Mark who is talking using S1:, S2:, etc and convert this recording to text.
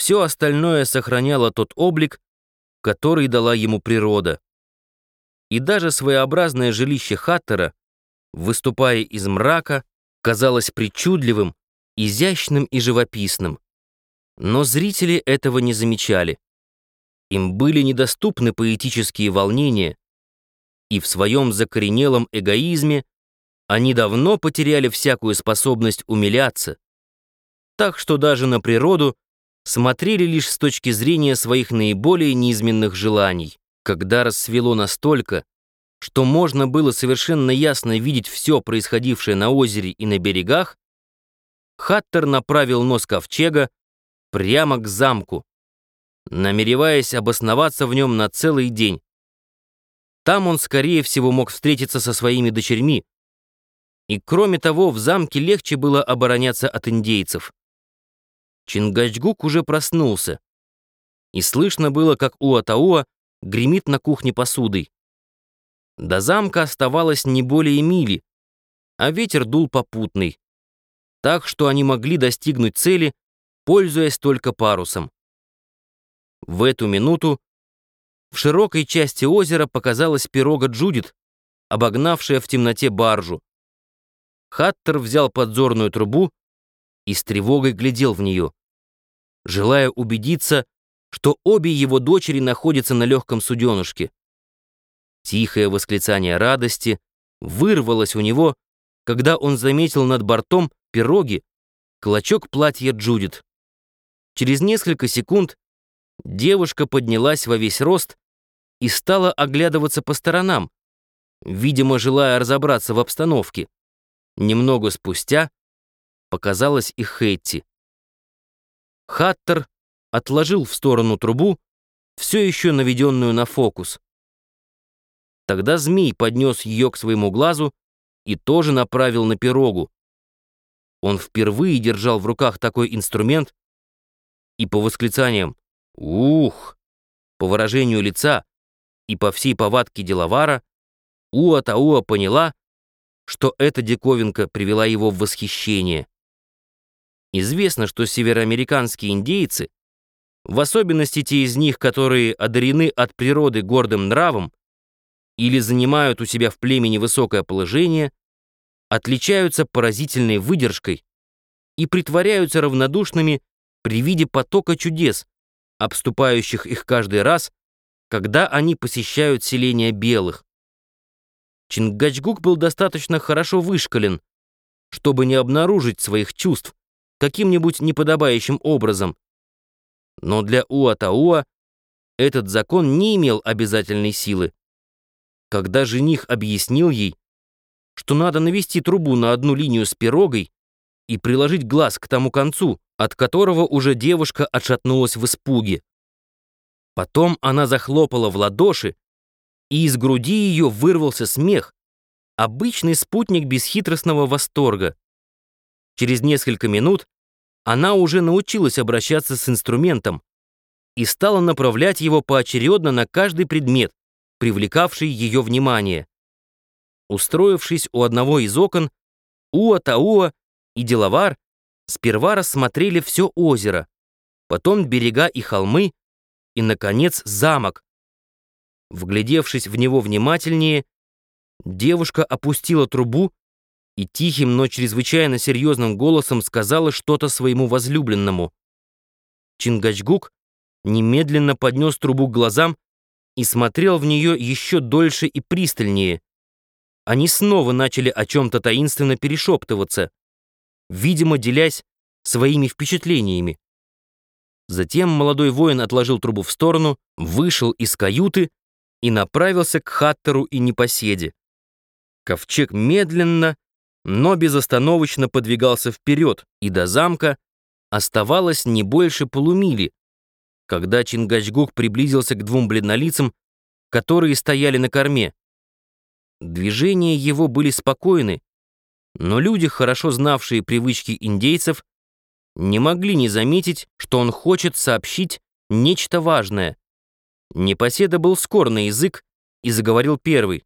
S1: все остальное сохраняло тот облик, который дала ему природа. И даже своеобразное жилище Хаттера, выступая из мрака, казалось причудливым, изящным и живописным. Но зрители этого не замечали. Им были недоступны поэтические волнения, и в своем закоренелом эгоизме они давно потеряли всякую способность умиляться, так что даже на природу смотрели лишь с точки зрения своих наиболее низменных желаний. Когда рассвело настолько, что можно было совершенно ясно видеть все происходившее на озере и на берегах, Хаттер направил нос ковчега прямо к замку, намереваясь обосноваться в нем на целый день. Там он, скорее всего, мог встретиться со своими дочерьми. И кроме того, в замке легче было обороняться от индейцев. Чингачгук уже проснулся. И слышно было, как Уатауа гремит на кухне посудой. До замка оставалось не более мили, а ветер дул попутный. Так что они могли достигнуть цели, пользуясь только парусом. В эту минуту в широкой части озера показалась пирога Джудит, обогнавшая в темноте баржу. Хаттер взял подзорную трубу и с тревогой глядел в нее желая убедиться, что обе его дочери находятся на легком суденышке. Тихое восклицание радости вырвалось у него, когда он заметил над бортом пироги клочок платья Джудит. Через несколько секунд девушка поднялась во весь рост и стала оглядываться по сторонам, видимо, желая разобраться в обстановке. Немного спустя показалась и Хэтти. Хаттер отложил в сторону трубу, все еще наведенную на фокус. Тогда змей поднес ее к своему глазу и тоже направил на пирогу. Он впервые держал в руках такой инструмент, и по восклицаниям «Ух!», по выражению лица и по всей повадке деловара, Уа-Тауа поняла, что эта диковинка привела его в восхищение. Известно, что североамериканские индейцы, в особенности те из них, которые одарены от природы гордым нравом или занимают у себя в племени высокое положение, отличаются поразительной выдержкой и притворяются равнодушными при виде потока чудес, обступающих их каждый раз, когда они посещают селения белых. Чингачгук был достаточно хорошо вышкален, чтобы не обнаружить своих чувств, каким-нибудь неподобающим образом. Но для Уатауа этот закон не имел обязательной силы. Когда жених объяснил ей, что надо навести трубу на одну линию с пирогой и приложить глаз к тому концу, от которого уже девушка отшатнулась в испуге. Потом она захлопала в ладоши, и из груди ее вырвался смех, обычный спутник бесхитростного восторга. Через несколько минут она уже научилась обращаться с инструментом и стала направлять его поочередно на каждый предмет, привлекавший ее внимание. Устроившись у одного из окон, Уа-Тауа и Деловар сперва рассмотрели все озеро, потом берега и холмы, и, наконец, замок. Вглядевшись в него внимательнее, девушка опустила трубу и тихим, но чрезвычайно серьезным голосом сказала что-то своему возлюбленному. Чингачгук немедленно поднес трубу к глазам и смотрел в нее еще дольше и пристальнее. Они снова начали о чем-то таинственно перешептываться, видимо, делясь своими впечатлениями. Затем молодой воин отложил трубу в сторону, вышел из каюты и направился к Хаттеру и Непоседе. Ковчег медленно, но безостановочно подвигался вперед, и до замка оставалось не больше полумили, когда Чингачгук приблизился к двум бледнолицам, которые стояли на корме. Движения его были спокойны, но люди, хорошо знавшие привычки индейцев, не могли не заметить, что он хочет сообщить нечто важное. Непоседа был скор на язык и заговорил первый.